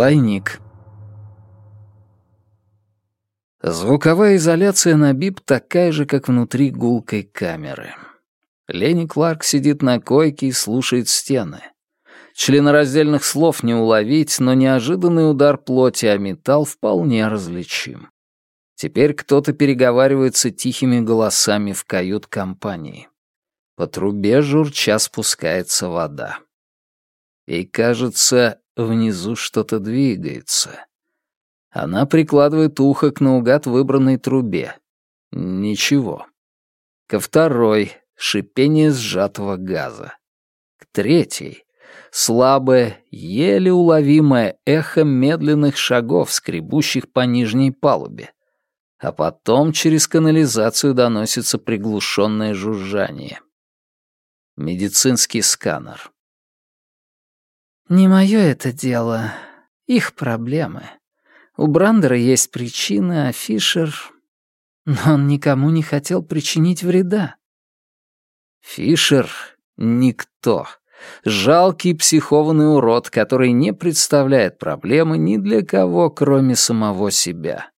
Двойник. Звуковая изоляция на БИП такая же, как внутри гулкой камеры. Лени Кларк сидит на койке и слушает стены. Членораздельных слов не уловить, но неожиданный удар плоти о металл вполне различим. Теперь кто-то переговаривается тихими голосами в кают-компании. По трубе журча спускается вода. И, кажется, внизу что-то двигается. Она прикладывает ухо к наугад выбранной трубе. Ничего. Ко второй — шипение сжатого газа. К третьей — слабое, еле уловимое эхо медленных шагов, скребущих по нижней палубе. А потом через канализацию доносится приглушенное жужжание. Медицинский сканер. «Не мое это дело. Их проблемы. У Брандера есть причины, а Фишер... Но он никому не хотел причинить вреда». Фишер — никто. Жалкий психованный урод, который не представляет проблемы ни для кого, кроме самого себя.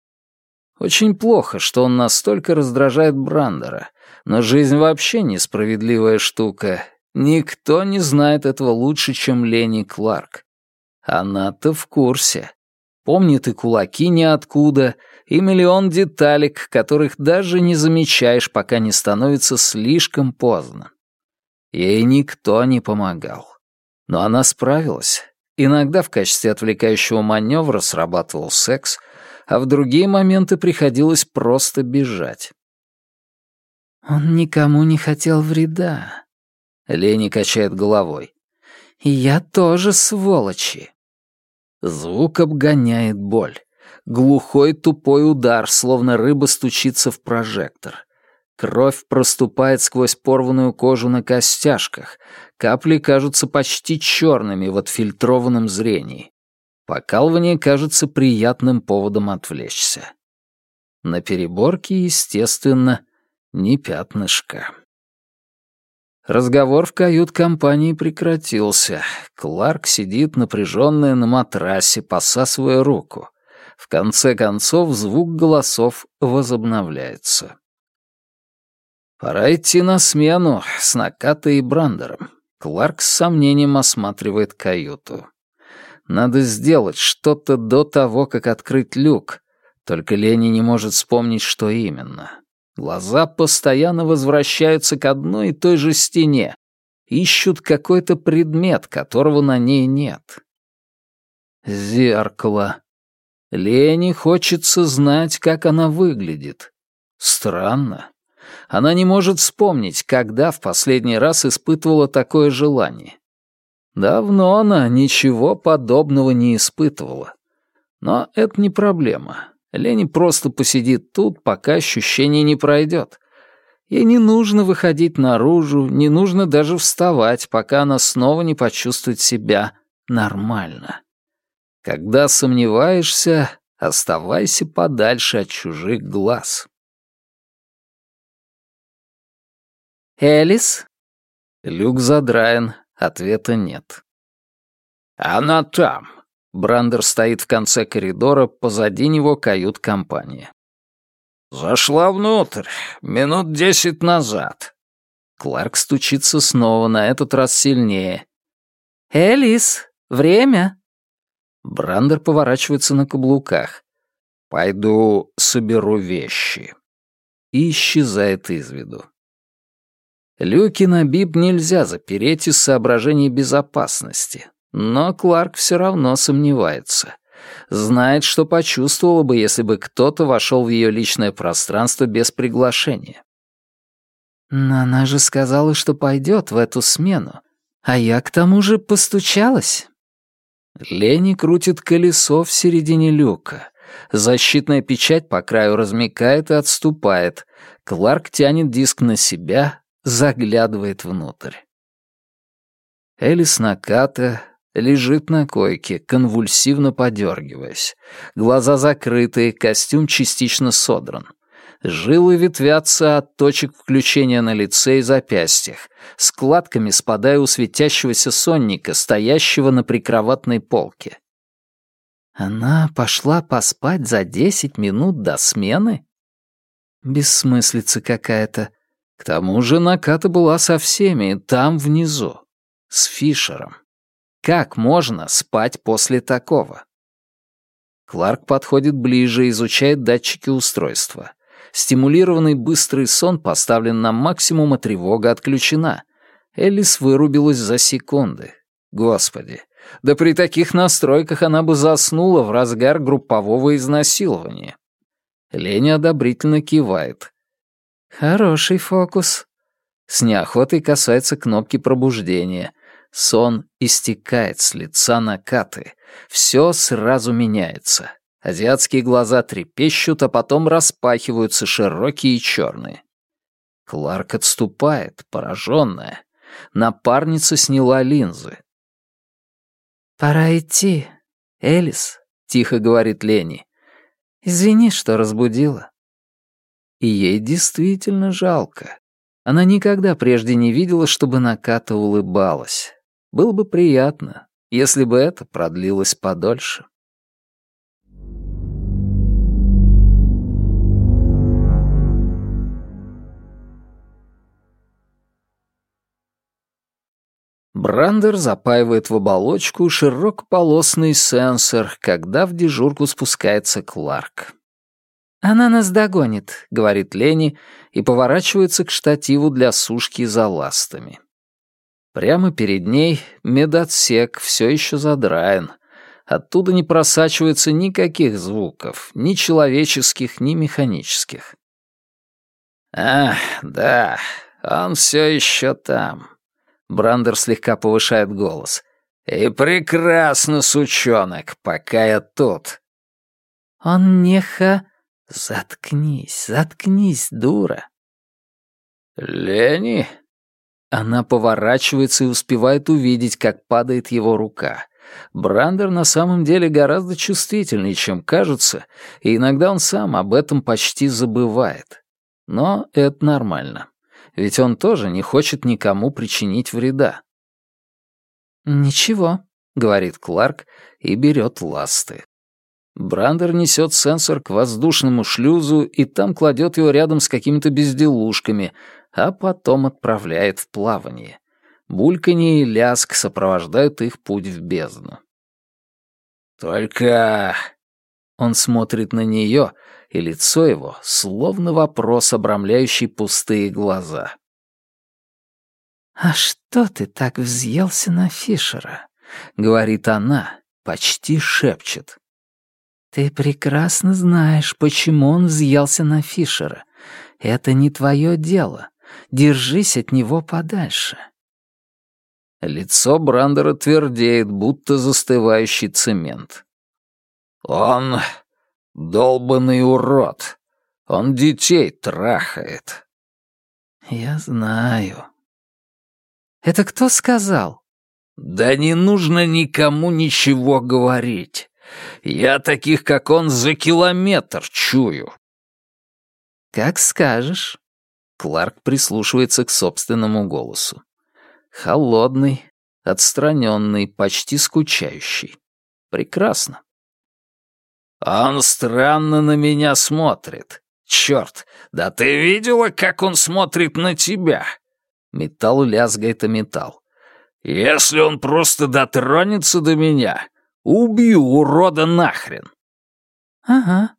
Очень плохо, что он настолько раздражает Брандера, но жизнь вообще несправедливая штука, Никто не знает этого лучше, чем Лени Кларк. Она-то в курсе. Помнит и кулаки ниоткуда, и миллион деталек, которых даже не замечаешь, пока не становится слишком поздно. Ей никто не помогал. Но она справилась. Иногда в качестве отвлекающего маневра срабатывал секс, а в другие моменты приходилось просто бежать. «Он никому не хотел вреда», Лени качает головой. «Я тоже сволочи». Звук обгоняет боль. Глухой тупой удар, словно рыба стучится в прожектор. Кровь проступает сквозь порванную кожу на костяшках. Капли кажутся почти черными в отфильтрованном зрении. Покалывание кажется приятным поводом отвлечься. На переборке, естественно, не пятнышко. Разговор в кают-компании прекратился. Кларк сидит напряженная на матрасе, посасывая руку. В конце концов звук голосов возобновляется. Пора идти на смену с Накатой и Брандером. Кларк с сомнением осматривает каюту. Надо сделать что-то до того, как открыть люк. Только Лени не может вспомнить, что именно. Глаза постоянно возвращаются к одной и той же стене, ищут какой-то предмет, которого на ней нет. Зеркало. Лене хочется знать, как она выглядит. Странно. Она не может вспомнить, когда в последний раз испытывала такое желание. Давно она ничего подобного не испытывала. Но это не проблема. Лени просто посидит тут, пока ощущение не пройдет. Ей не нужно выходить наружу, не нужно даже вставать, пока она снова не почувствует себя нормально. Когда сомневаешься, оставайся подальше от чужих глаз. «Элис?» Люк задраен, ответа нет. «Она там», Брандер стоит в конце коридора, позади него кают-компания. «Зашла внутрь. Минут десять назад». Кларк стучится снова, на этот раз сильнее. «Элис, время!» Брандер поворачивается на каблуках. «Пойду соберу вещи». И исчезает из виду. Люки на биб нельзя запереть из соображений безопасности. Но Кларк все равно сомневается. Знает, что почувствовала бы, если бы кто-то вошел в ее личное пространство без приглашения. Но она же сказала, что пойдет в эту смену. А я к тому же постучалась. Лени крутит колесо в середине люка. Защитная печать по краю размекает и отступает. Кларк тянет диск на себя, заглядывает внутрь. Элис Наката Лежит на койке, конвульсивно подергиваясь. Глаза закрыты, костюм частично содран. Жилы ветвятся от точек включения на лице и запястьях, складками спадая у светящегося сонника, стоящего на прикроватной полке. Она пошла поспать за десять минут до смены? Бессмыслица какая-то. К тому же Наката была со всеми, там внизу, с Фишером. Как можно спать после такого? Кларк подходит ближе, изучает датчики устройства. Стимулированный быстрый сон поставлен на максимум, а тревога отключена. Элис вырубилась за секунды. Господи, да при таких настройках она бы заснула в разгар группового изнасилования. Леня одобрительно кивает. «Хороший фокус». С неохотой касается кнопки пробуждения. Сон истекает с лица накаты. Все сразу меняется. Азиатские глаза трепещут, а потом распахиваются широкие и черные. Кларк отступает, пораженная. Напарница сняла линзы. «Пора идти, Элис», — тихо говорит Лени. «Извини, что разбудила». И ей действительно жалко. Она никогда прежде не видела, чтобы Наката улыбалась. Было бы приятно, если бы это продлилось подольше. Брандер запаивает в оболочку широкополосный сенсор, когда в дежурку спускается Кларк. «Она нас догонит», — говорит Лени и поворачивается к штативу для сушки за ластами. Прямо перед ней медотсек все еще задраен. Оттуда не просачивается никаких звуков, ни человеческих, ни механических. «А, да, он все еще там», Брандер слегка повышает голос. «И прекрасно, сучонок, пока я тут». «Он не ха...» «Заткнись, заткнись, дура». «Лени?» Она поворачивается и успевает увидеть, как падает его рука. Брандер на самом деле гораздо чувствительнее, чем кажется, и иногда он сам об этом почти забывает. Но это нормально ведь он тоже не хочет никому причинить вреда. «Ничего», — говорит Кларк и берет ласты. Брандер несет сенсор к воздушному шлюзу и там кладет его рядом с какими-то безделушками, а потом отправляет в плавание. Бульканье и ляск сопровождают их путь в бездну. «Только...» Он смотрит на нее, и лицо его словно вопрос, обрамляющий пустые глаза. «А что ты так взъелся на Фишера?» — говорит она, почти шепчет. «Ты прекрасно знаешь, почему он взъелся на Фишера. Это не твое дело. Держись от него подальше». Лицо Брандера твердеет, будто застывающий цемент. «Он долбанный урод. Он детей трахает». «Я знаю». «Это кто сказал?» «Да не нужно никому ничего говорить. Я таких, как он, за километр чую». «Как скажешь». Кларк прислушивается к собственному голосу. Холодный, отстраненный, почти скучающий. Прекрасно. Он странно на меня смотрит. Черт, да ты видела, как он смотрит на тебя? Металл лязгает о металл. Если он просто дотронется до меня, убью урода нахрен. Ага.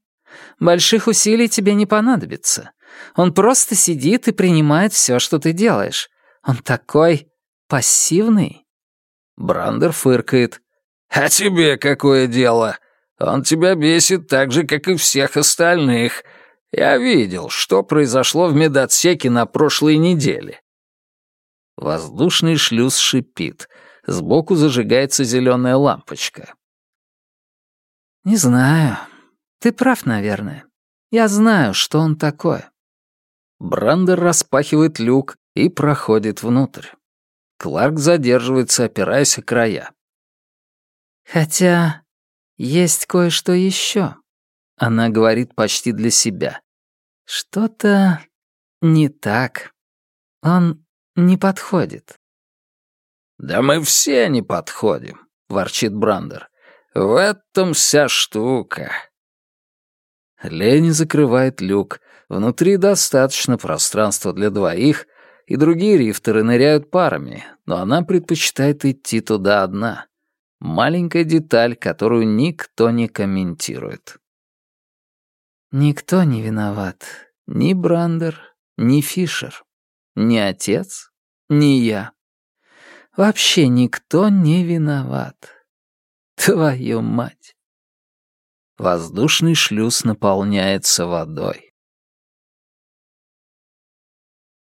Больших усилий тебе не понадобится. Он просто сидит и принимает все, что ты делаешь. Он такой пассивный. Брандер фыркает. «А тебе какое дело? Он тебя бесит так же, как и всех остальных. Я видел, что произошло в медотсеке на прошлой неделе». Воздушный шлюз шипит. Сбоку зажигается зеленая лампочка. «Не знаю. Ты прав, наверное. Я знаю, что он такое». Брандер распахивает люк и проходит внутрь. Кларк задерживается, опираясь о края. «Хотя есть кое-что еще. Она говорит почти для себя. Что-то не так. Он не подходит. «Да мы все не подходим», — ворчит Брандер. В этом вся штука. Лени закрывает люк. Внутри достаточно пространства для двоих, и другие рифтеры ныряют парами, но она предпочитает идти туда одна. Маленькая деталь, которую никто не комментирует. Никто не виноват. Ни Брандер, ни Фишер. Ни отец, ни я. Вообще никто не виноват. Твою мать. Воздушный шлюз наполняется водой.